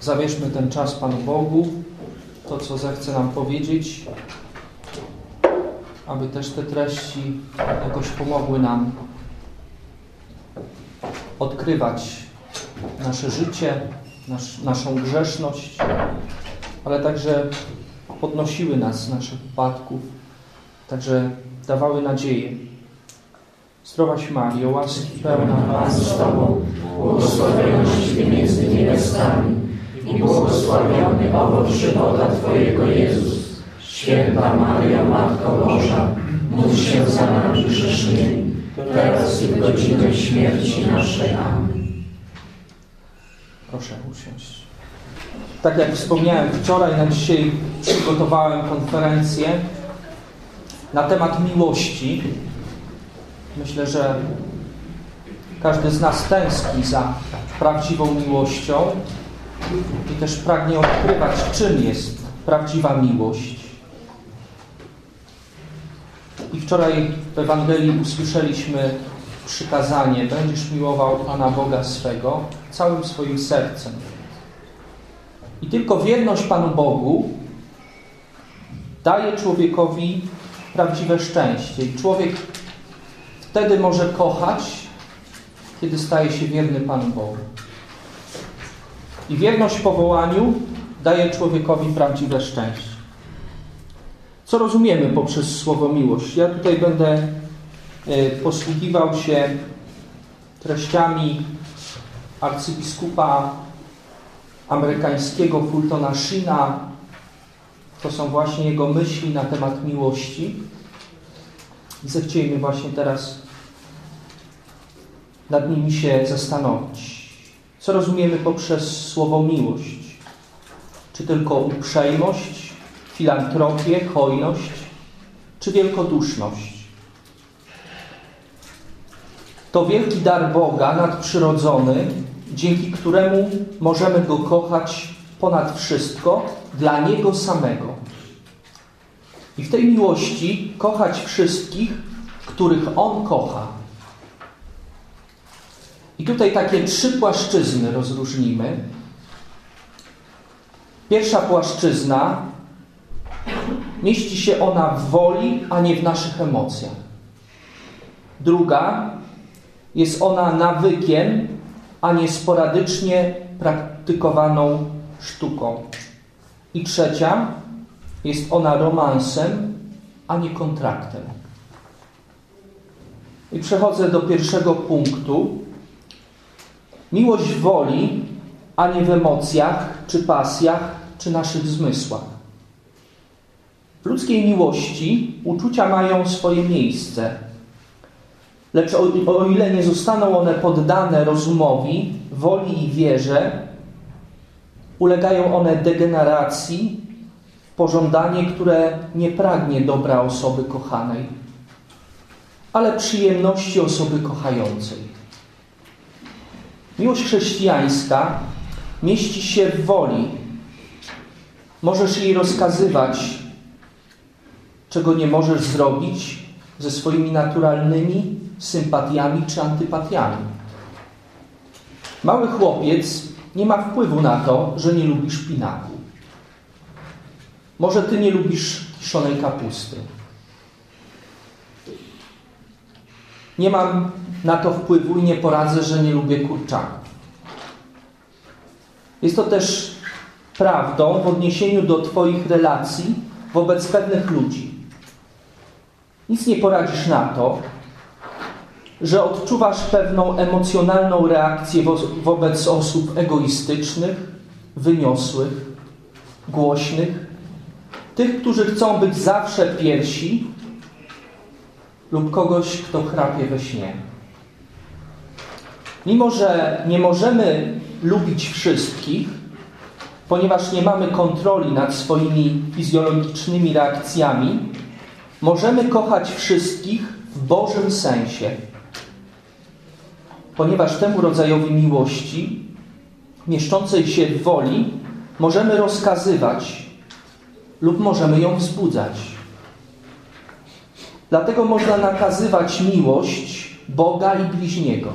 Zawierzmy ten czas Panu Bogu, to co zechce nam powiedzieć, aby też te treści jakoś pomogły nam odkrywać nasze życie, nasz, naszą grzeszność, ale także podnosiły nas z naszych upadków, także dawały nadzieję. Zdrowaś Mario, łaski pełna Pan z Tobą, błogosławionaś między niewiastami i błogosławiony owoc żywota Twojego Jezus. Święta Maria, Matko Boża, módl się za nami grzesznymi, teraz i w godzinę śmierci naszej. Amen. Proszę usiąść. Tak jak wspomniałem wczoraj, na dzisiaj przygotowałem konferencję na temat miłości. Myślę, że każdy z nas tęskni za prawdziwą miłością i też pragnie odkrywać, czym jest prawdziwa miłość. I wczoraj w Ewangelii usłyszeliśmy przykazanie: Będziesz miłował Pana Boga swego całym swoim sercem. I tylko wierność Panu Bogu daje człowiekowi prawdziwe szczęście. I człowiek wtedy może kochać, kiedy staje się wierny Panu Bogu. I wierność powołaniu daje człowiekowi prawdziwe szczęście. Co rozumiemy poprzez słowo miłość? Ja tutaj będę posługiwał się treściami arcybiskupa amerykańskiego Fultona Sheena. To są właśnie jego myśli na temat miłości. I zechciejmy właśnie teraz nad nimi się zastanowić. Co rozumiemy poprzez słowo miłość? Czy tylko uprzejmość, filantropię, hojność, czy wielkoduszność? To wielki dar Boga nadprzyrodzony, dzięki któremu możemy Go kochać ponad wszystko dla Niego samego. I w tej miłości kochać wszystkich, których On kocha. I tutaj takie trzy płaszczyzny rozróżnimy. Pierwsza płaszczyzna mieści się ona w woli, a nie w naszych emocjach. Druga jest ona nawykiem, a nie sporadycznie praktykowaną sztuką. I trzecia jest ona romansem, a nie kontraktem. I przechodzę do pierwszego punktu. Miłość woli, a nie w emocjach, czy pasjach, czy naszych zmysłach. W ludzkiej miłości uczucia mają swoje miejsce, lecz o, o ile nie zostaną one poddane rozumowi, woli i wierze, ulegają one degeneracji, pożądanie, które nie pragnie dobra osoby kochanej, ale przyjemności osoby kochającej. Miłość chrześcijańska mieści się w woli. Możesz jej rozkazywać, czego nie możesz zrobić ze swoimi naturalnymi sympatiami czy antypatiami. Mały chłopiec nie ma wpływu na to, że nie lubi szpinaku. Może ty nie lubisz kiszonej kapusty. Nie mam na to wpływu i nie poradzę, że nie lubię kurczaków. Jest to też prawdą w odniesieniu do Twoich relacji wobec pewnych ludzi. Nic nie poradzisz na to, że odczuwasz pewną emocjonalną reakcję wo wobec osób egoistycznych, wyniosłych, głośnych, tych, którzy chcą być zawsze piersi lub kogoś, kto chrapie we śnie. Mimo, że nie możemy lubić wszystkich, ponieważ nie mamy kontroli nad swoimi fizjologicznymi reakcjami, możemy kochać wszystkich w Bożym sensie. Ponieważ temu rodzajowi miłości, mieszczącej się w woli, możemy rozkazywać lub możemy ją wzbudzać. Dlatego można nakazywać miłość Boga i bliźniego.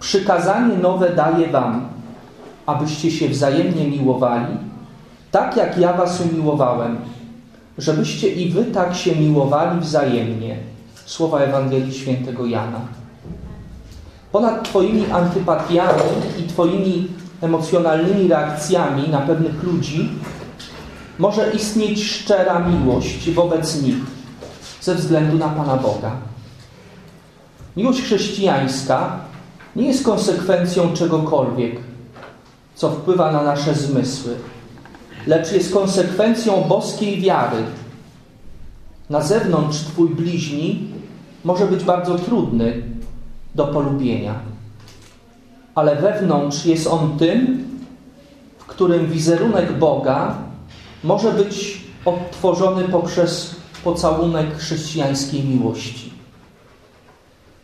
Przykazanie nowe daję wam. abyście się wzajemnie miłowali, tak jak ja was umiłowałem, żebyście i wy tak się miłowali wzajemnie. Słowa Ewangelii Świętego Jana. Ponad Twoimi antypatiami i Twoimi emocjonalnymi reakcjami na pewnych ludzi może istnieć szczera miłość wobec nich ze względu na Pana Boga. Miłość chrześcijańska nie jest konsekwencją czegokolwiek, co wpływa na nasze zmysły, lecz jest konsekwencją boskiej wiary. Na zewnątrz Twój bliźni może być bardzo trudny do polubienia, ale wewnątrz jest on tym, w którym wizerunek Boga może być odtworzony poprzez pocałunek chrześcijańskiej miłości.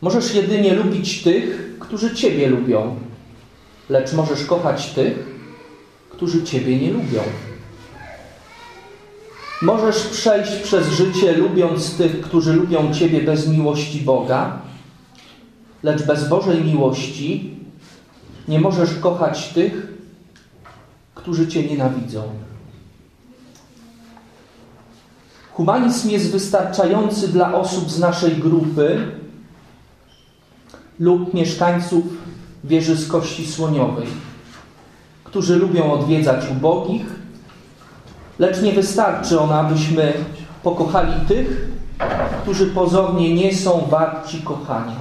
Możesz jedynie lubić tych, którzy Ciebie lubią, lecz możesz kochać tych, którzy Ciebie nie lubią. Możesz przejść przez życie lubiąc tych, którzy lubią Ciebie bez miłości Boga, lecz bez Bożej miłości nie możesz kochać tych, którzy Cię nienawidzą. Humanizm jest wystarczający dla osób z naszej grupy lub mieszkańców wieży z kości słoniowej, którzy lubią odwiedzać ubogich, lecz nie wystarczy ona, abyśmy pokochali tych, którzy pozornie nie są warci kochania.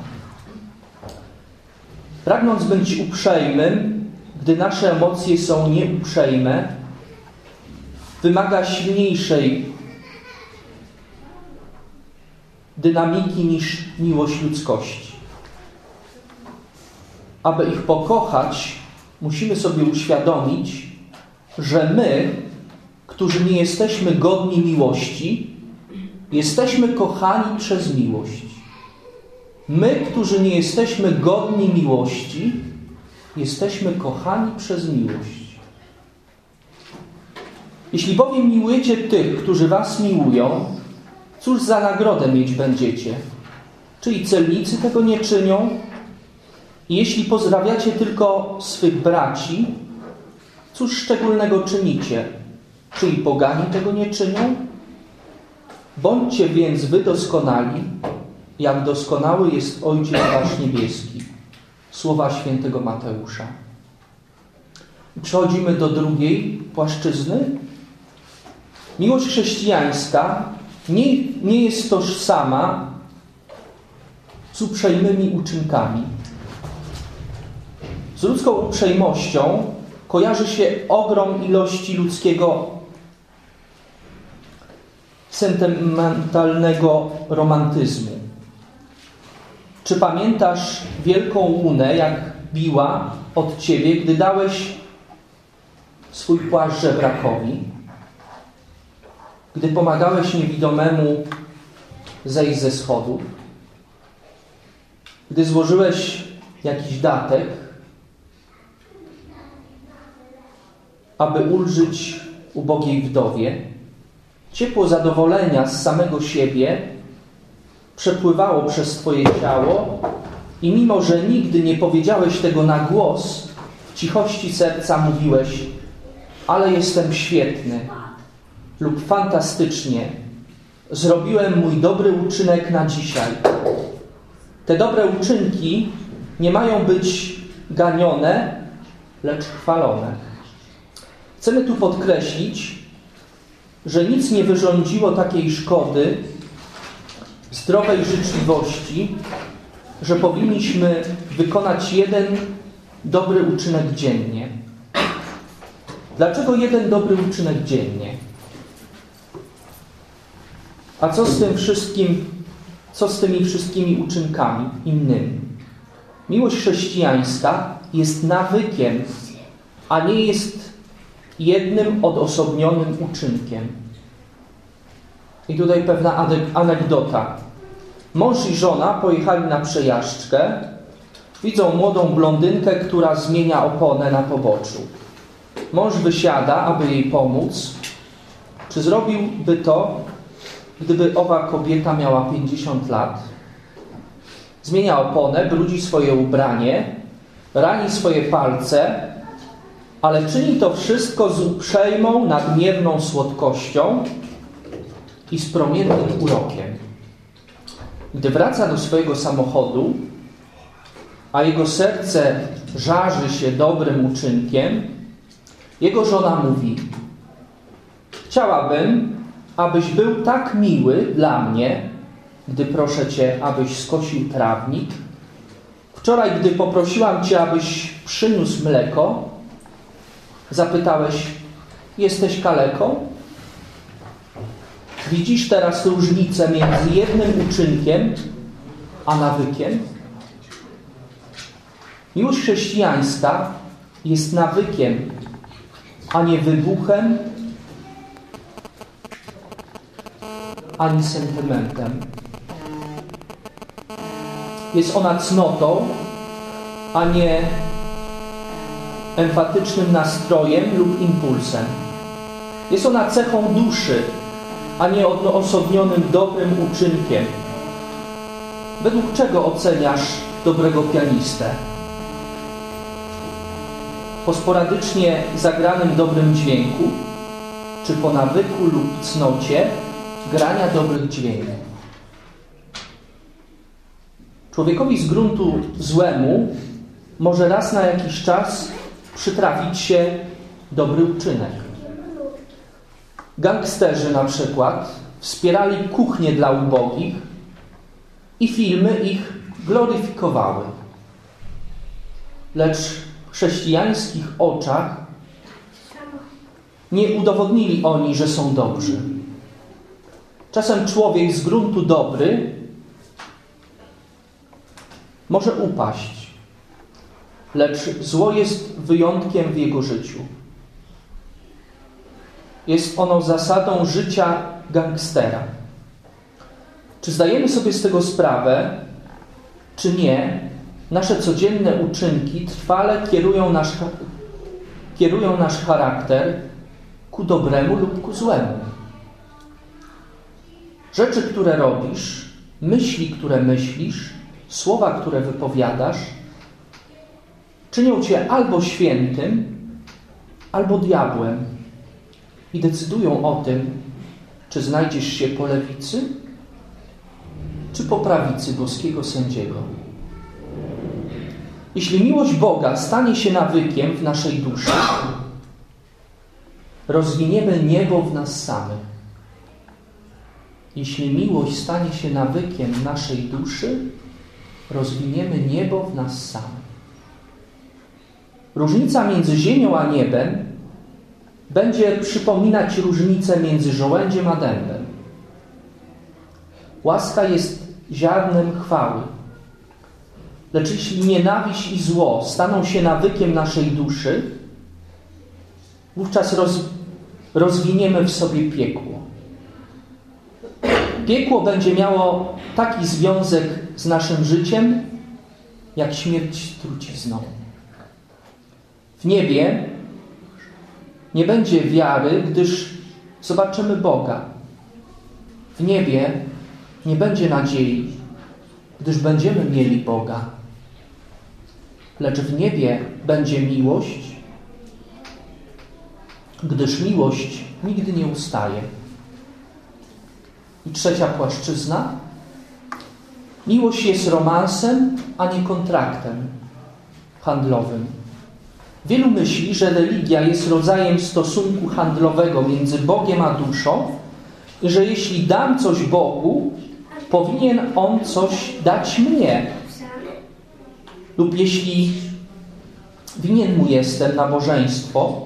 Pragnąc być uprzejmym, gdy nasze emocje są nieuprzejme, wymaga silniejszej dynamiki niż miłość ludzkości. Aby ich pokochać, musimy sobie uświadomić, że my, którzy nie jesteśmy godni miłości, jesteśmy kochani przez miłość. My, którzy nie jesteśmy godni miłości, jesteśmy kochani przez miłość. Jeśli bowiem miłujecie tych, którzy was miłują, cóż za nagrodę mieć będziecie? Czyli celnicy tego nie czynią? Jeśli pozdrawiacie tylko swych braci, cóż szczególnego czynicie? Czyli pogani tego nie czynią? Bądźcie więc wy doskonali, jak doskonały jest Ojciec Wasz Niebieski. Słowa świętego Mateusza. Przechodzimy do drugiej płaszczyzny. Miłość chrześcijańska nie, nie jest tożsama z uprzejmymi uczynkami. Z ludzką uprzejmością kojarzy się ogrom ilości ludzkiego sentymentalnego romantyzmu. Czy pamiętasz wielką łunę, jak biła od ciebie, gdy dałeś swój płaszcz żebrakowi? Gdy pomagałeś niewidomemu zejść ze schodów? Gdy złożyłeś jakiś datek, aby ulżyć ubogiej wdowie? Ciepło zadowolenia z samego siebie przepływało przez Twoje ciało i mimo, że nigdy nie powiedziałeś tego na głos, w cichości serca mówiłeś ale jestem świetny lub fantastycznie zrobiłem mój dobry uczynek na dzisiaj. Te dobre uczynki nie mają być ganione, lecz chwalone. Chcemy tu podkreślić, że nic nie wyrządziło takiej szkody zdrowej życzliwości, że powinniśmy wykonać jeden dobry uczynek dziennie. Dlaczego jeden dobry uczynek dziennie? A co z tym wszystkim, co z tymi wszystkimi uczynkami innymi? Miłość chrześcijańska jest nawykiem, a nie jest jednym odosobnionym uczynkiem. I tutaj pewna anegdota. Mąż i żona pojechali na przejażdżkę. Widzą młodą blondynkę, która zmienia oponę na poboczu. Mąż wysiada, aby jej pomóc. Czy zrobiłby to, gdyby owa kobieta miała 50 lat? Zmienia oponę, brudzi swoje ubranie, rani swoje palce ale czyni to wszystko z uprzejmą, nadmierną słodkością i z promiennym urokiem. Gdy wraca do swojego samochodu, a jego serce żarzy się dobrym uczynkiem, jego żona mówi: Chciałabym, abyś był tak miły dla mnie, gdy proszę cię, abyś skosił trawnik. Wczoraj, gdy poprosiłam cię, abyś przyniósł mleko, zapytałeś: Jesteś kaleką? Widzisz teraz różnicę między jednym uczynkiem a nawykiem? Miłość chrześcijańska jest nawykiem, a nie wybuchem, ani sentymentem. Jest ona cnotą, a nie emfatycznym nastrojem lub impulsem. Jest ona cechą duszy, a nie odosobnionym dobrym uczynkiem. Według czego oceniasz dobrego pianistę? Po sporadycznie zagranym dobrym dźwięku, czy po nawyku lub cnocie grania dobrych dźwięków? Człowiekowi z gruntu złemu może raz na jakiś czas przytrafić się dobry uczynek. Gangsterzy na przykład wspierali kuchnie dla ubogich i filmy ich gloryfikowały. Lecz w chrześcijańskich oczach nie udowodnili oni, że są dobrzy. Czasem człowiek z gruntu dobry może upaść, lecz zło jest wyjątkiem w jego życiu. Jest ono zasadą życia gangstera. Czy zdajemy sobie z tego sprawę, czy nie, nasze codzienne uczynki trwale kierują nasz, kierują nasz charakter ku dobremu lub ku złemu. Rzeczy, które robisz, myśli, które myślisz, słowa, które wypowiadasz, czynią cię albo świętym, albo diabłem i decydują o tym, czy znajdziesz się po lewicy, czy po prawicy boskiego sędziego. Jeśli miłość Boga stanie się nawykiem w naszej duszy, rozwiniemy niebo w nas samych. Jeśli miłość stanie się nawykiem naszej duszy, rozwiniemy niebo w nas samych. Różnica między ziemią a niebem będzie przypominać różnicę między żołędziem a dębem. Łaska jest ziarnem chwały. Lecz jeśli nienawiść i zło staną się nawykiem naszej duszy, wówczas roz, rozwiniemy w sobie piekło. Piekło będzie miało taki związek z naszym życiem, jak śmierć trucizną. W niebie nie będzie wiary, gdyż zobaczymy Boga. W niebie nie będzie nadziei, gdyż będziemy mieli Boga. Lecz w niebie będzie miłość, gdyż miłość nigdy nie ustaje. I trzecia płaszczyzna. Miłość jest romansem, a nie kontraktem handlowym. Wielu myśli, że religia jest rodzajem stosunku handlowego między Bogiem a duszą i że jeśli dam coś Bogu, powinien On coś dać mnie. Lub jeśli winien Mu jestem nabożeństwo,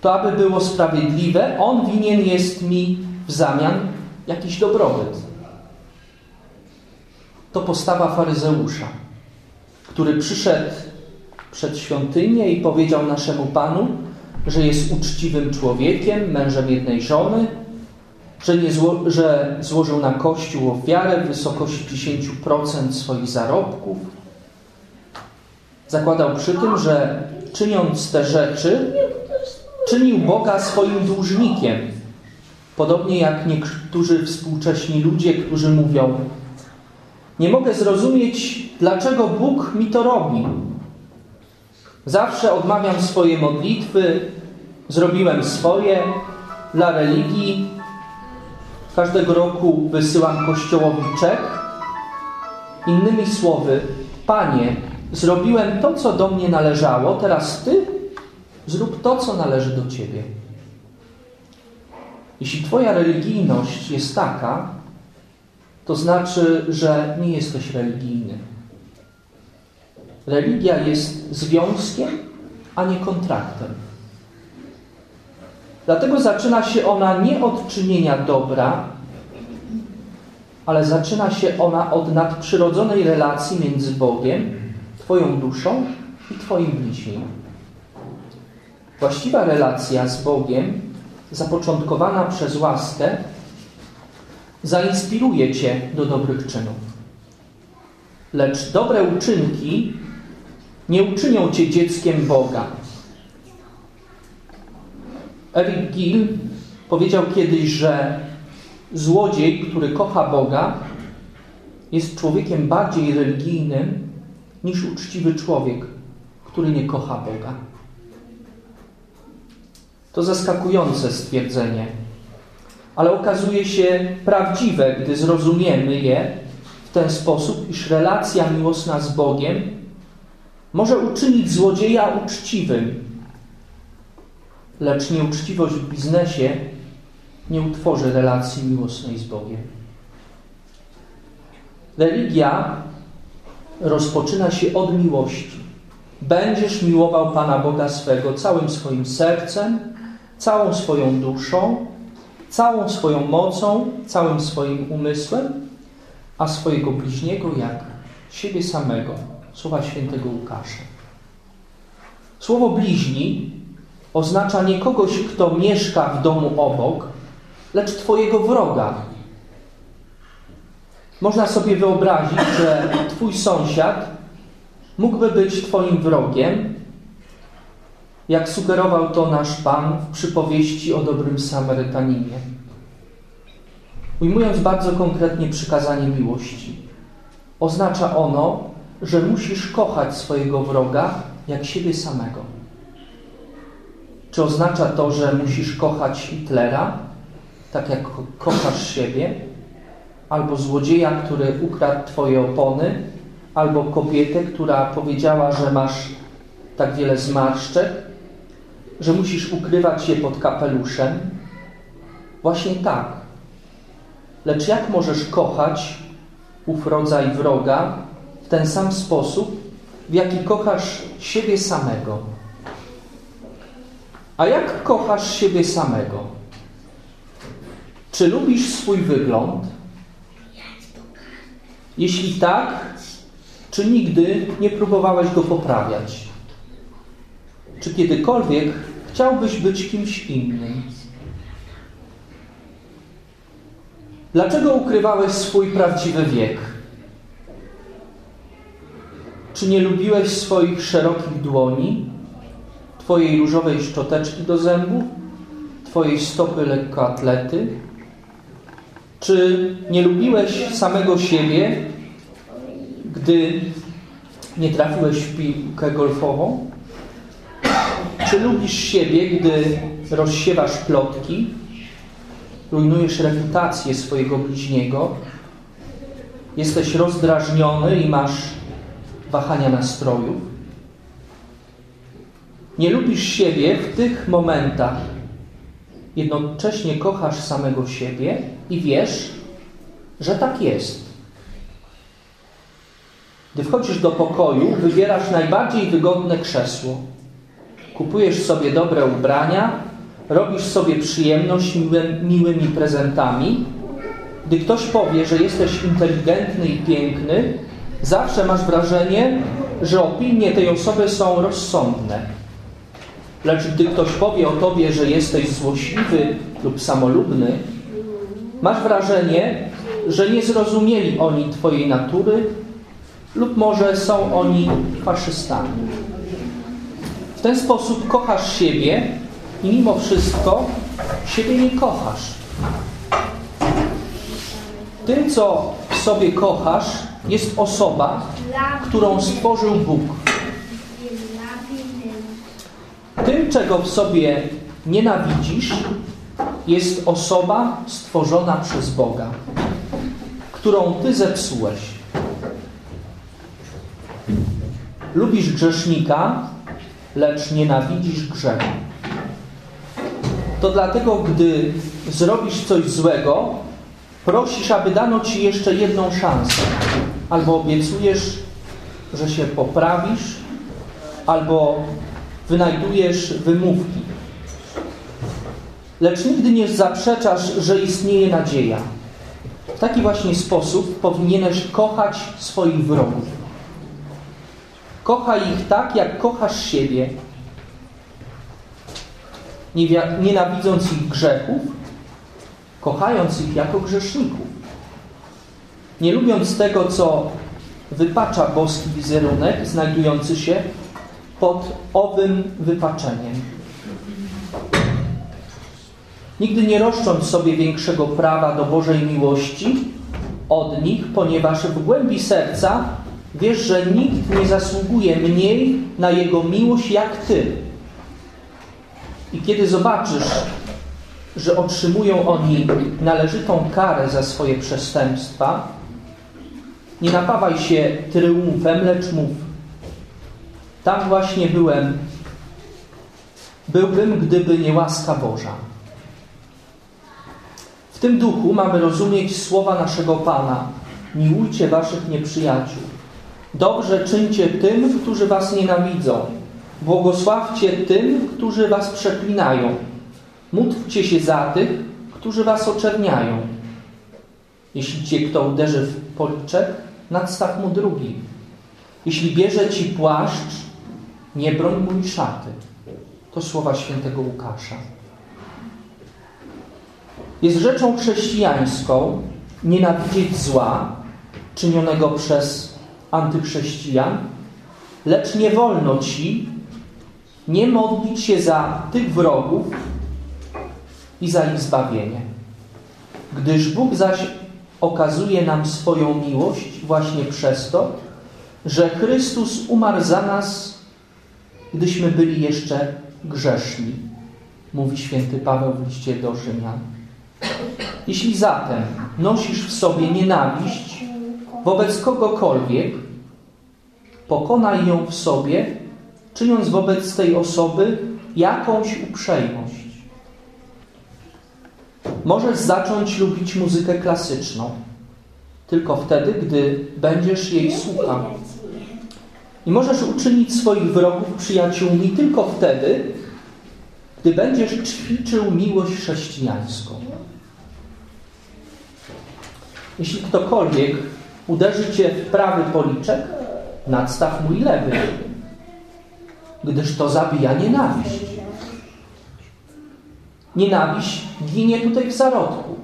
to aby było sprawiedliwe, On winien jest mi w zamian jakiś dobrobyt. To postawa faryzeusza, który przyszedł przed świątynię i powiedział naszemu Panu, że jest uczciwym człowiekiem, mężem jednej żony, że, nie zło, że złożył na Kościół ofiarę w wysokości 10% swoich zarobków. Zakładał przy tym, że czyniąc te rzeczy, czynił Boga swoim dłużnikiem. Podobnie jak niektórzy współcześni ludzie, którzy mówią: Nie mogę zrozumieć, dlaczego Bóg mi to robi. Zawsze odmawiam swoje modlitwy, zrobiłem swoje dla religii. Każdego roku wysyłam Kościołowi czek. Innymi słowy, Panie, zrobiłem to, co do mnie należało, teraz Ty zrób to, co należy do Ciebie. Jeśli Twoja religijność jest taka, to znaczy, że nie jesteś religijny. Religia jest związkiem, a nie kontraktem. Dlatego zaczyna się ona nie od czynienia dobra, ale zaczyna się ona od nadprzyrodzonej relacji między Bogiem, Twoją duszą i Twoim bliźnim. Właściwa relacja z Bogiem, zapoczątkowana przez łaskę, zainspiruje Cię do dobrych czynów. Lecz dobre uczynki nie uczynią Cię dzieckiem Boga. Eric Gill powiedział kiedyś, że złodziej, który kocha Boga, jest człowiekiem bardziej religijnym niż uczciwy człowiek, który nie kocha Boga. To zaskakujące stwierdzenie, ale okazuje się prawdziwe, gdy zrozumiemy je w ten sposób, iż relacja miłosna z Bogiem może uczynić złodzieja uczciwym, lecz nieuczciwość w biznesie nie utworzy relacji miłosnej z Bogiem. Religia rozpoczyna się od miłości. Będziesz miłował Pana Boga swego całym swoim sercem, całą swoją duszą, całą swoją mocą, całym swoim umysłem, a swojego bliźniego jak siebie samego. Słowa świętego Łukasza. Słowo bliźni oznacza nie kogoś, kto mieszka w domu obok, lecz Twojego wroga. Można sobie wyobrazić, że Twój sąsiad mógłby być Twoim wrogiem, jak sugerował to nasz Pan w przypowieści o dobrym Samarytaninie. Ujmując bardzo konkretnie przykazanie miłości, oznacza ono, że musisz kochać swojego wroga jak siebie samego. Czy oznacza to, że musisz kochać Hitlera, tak jak kochasz siebie, albo złodzieja, który ukradł Twoje opony, albo kobietę, która powiedziała, że masz tak wiele zmarszczek, że musisz ukrywać je pod kapeluszem? Właśnie tak. Lecz jak możesz kochać ów rodzaj wroga w ten sam sposób, w jaki kochasz siebie samego? A jak kochasz siebie samego? Czy lubisz swój wygląd? Jeśli tak, czy nigdy nie próbowałeś go poprawiać? Czy kiedykolwiek chciałbyś być kimś innym? Dlaczego ukrywałeś swój prawdziwy wiek? Czy nie lubiłeś swoich szerokich dłoni, Twojej różowej szczoteczki do zębów, Twojej stopy lekkoatlety? Czy nie lubiłeś samego siebie, gdy nie trafiłeś w piłkę golfową? Czy lubisz siebie, gdy rozsiewasz plotki, rujnujesz reputację swojego bliźniego, jesteś rozdrażniony i masz wahania nastroju? Nie lubisz siebie w tych momentach, jednocześnie kochasz samego siebie i wiesz, że tak jest. Gdy wchodzisz do pokoju, wybierasz najbardziej wygodne krzesło. Kupujesz sobie dobre ubrania, robisz sobie przyjemność miłymi prezentami. Gdy ktoś powie, że jesteś inteligentny i piękny, zawsze masz wrażenie, że opinie tej osoby są rozsądne. Lecz gdy ktoś powie o tobie, że jesteś złośliwy lub samolubny, masz wrażenie, że nie zrozumieli oni twojej natury lub może są oni faszystami. W ten sposób kochasz siebie i mimo wszystko siebie nie kochasz. Tym, co w sobie kochasz, jest osoba, którą stworzył Bóg. Tym, czego w sobie nienawidzisz, jest osoba stworzona przez Boga, którą ty zepsułeś. Lubisz grzesznika, lecz nienawidzisz grzechu. To dlatego, gdy zrobisz coś złego, prosisz, aby dano ci jeszcze jedną szansę. Albo obiecujesz, że się poprawisz, albo wynajdujesz wymówki. Lecz nigdy nie zaprzeczasz, że istnieje nadzieja. W taki właśnie sposób powinieneś kochać swoich wrogów. Kochaj ich tak, jak kochasz siebie, nienawidząc ich grzechów, kochając ich jako grzeszników. Nie lubiąc tego, co wypacza boski wizerunek znajdujący się pod owym wypaczeniem. Nigdy nie roszcząc sobie większego prawa do Bożej miłości od nich, ponieważ w głębi serca wiesz, że nikt nie zasługuje mniej na Jego miłość jak Ty. I kiedy zobaczysz, że otrzymują oni należytą karę za swoje przestępstwa, nie napawaj się triumfem, lecz mów. Tam właśnie byłem, byłbym, gdyby nie łaska Boża. W tym duchu mamy rozumieć słowa naszego Pana. Miłujcie waszych nieprzyjaciół. Dobrze czyńcie tym, którzy was nienawidzą. Błogosławcie tym, którzy was przeklinają. Módlcie się za tych, którzy was oczerniają. Jeśli cię kto uderzy w policzek, nadstaw mu drugi. Jeśli bierze ci płaszcz, nie broń mu szaty. To słowa świętego Łukasza. Jest rzeczą chrześcijańską nienawidzieć zła czynionego przez antychrześcijan, lecz nie wolno ci nie modlić się za tych wrogów i za ich zbawienie. Gdyż Bóg zaś okazuje nam swoją miłość właśnie przez to, że Chrystus umarł za nas, gdyśmy byli jeszcze grzeszni, mówi święty Paweł w liście do Rzymian. Jeśli zatem nosisz w sobie nienawiść wobec kogokolwiek, pokonaj ją w sobie, czyniąc wobec tej osoby jakąś uprzejmość. Możesz zacząć lubić muzykę klasyczną tylko wtedy, gdy będziesz jej słuchał. I możesz uczynić swoich wrogów przyjaciółmi tylko wtedy, gdy będziesz ćwiczył miłość chrześcijańską. Jeśli ktokolwiek uderzy cię prawy policzek, nadstaw mój lewy, gdyż to zabija nienawiść. Nienawiść ginie tutaj w zarodku.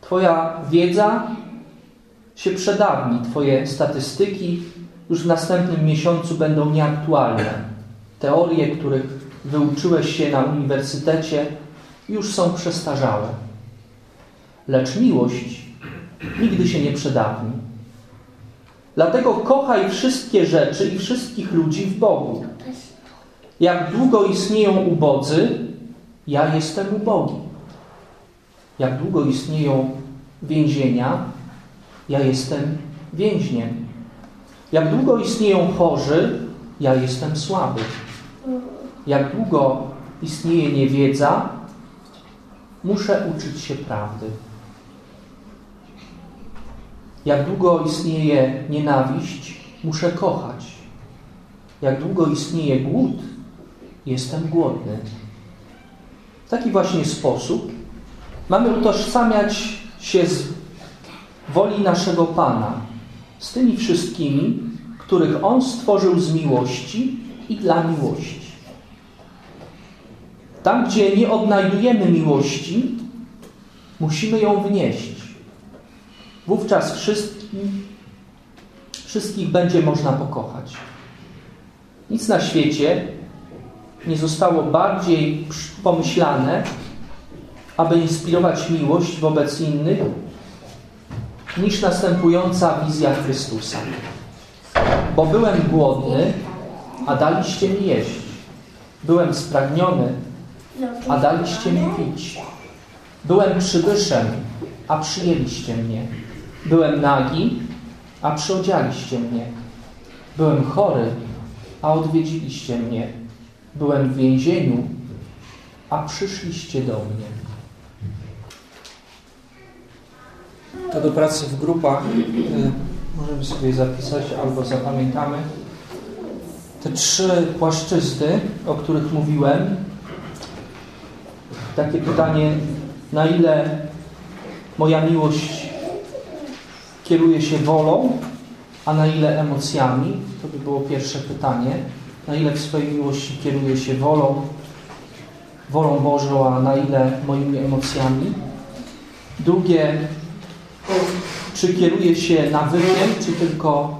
Twoja wiedza się przedawni, Twoje statystyki już w następnym miesiącu będą nieaktualne. Teorie, których wyuczyłeś się na uniwersytecie, już są przestarzałe. Lecz miłość nigdy się nie przedawni. Dlatego kochaj wszystkie rzeczy i wszystkich ludzi w Bogu. Jak długo istnieją ubodzy, ja jestem ubogi. Jak długo istnieją więzienia, ja jestem więźniem. Jak długo istnieją chorzy, ja jestem słaby. Jak długo istnieje niewiedza, muszę uczyć się prawdy. Jak długo istnieje nienawiść, muszę kochać. Jak długo istnieje głód, jestem głodny. W taki właśnie sposób mamy utożsamiać się z woli naszego Pana, z tymi wszystkimi, których On stworzył z miłości i dla miłości. Tam, gdzie nie odnajdujemy miłości, musimy ją wnieść. Wówczas wszystkich, wszystkich będzie można pokochać. Nic na świecie nie zostało bardziej pomyślane, aby inspirować miłość wobec innych, niż następująca wizja Chrystusa. Bo byłem głodny, a daliście mi jeść. Byłem spragniony, a daliście mi pić. Byłem przybyszem, a przyjęliście mnie. Byłem nagi, a przyodzialiście mnie. Byłem chory, a odwiedziliście mnie. Byłem w więzieniu, a przyszliście do mnie. To do pracy w grupach y, możemy sobie zapisać albo zapamiętamy. Te trzy płaszczyzny, o których mówiłem. Takie pytanie, na ile moja miłość kieruje się wolą, a na ile emocjami? To by było pierwsze pytanie. Na ile w swojej miłości kieruje się wolą, wolą Bożą, a na ile moimi emocjami? Drugie, czy kieruje się nawykiem, czy tylko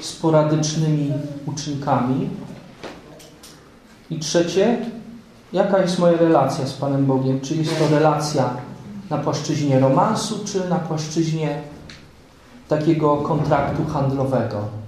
sporadycznymi uczynkami? I trzecie, jaka jest moja relacja z Panem Bogiem? Czy jest to relacja na płaszczyźnie romansu, czy na płaszczyźnie takiego kontraktu handlowego?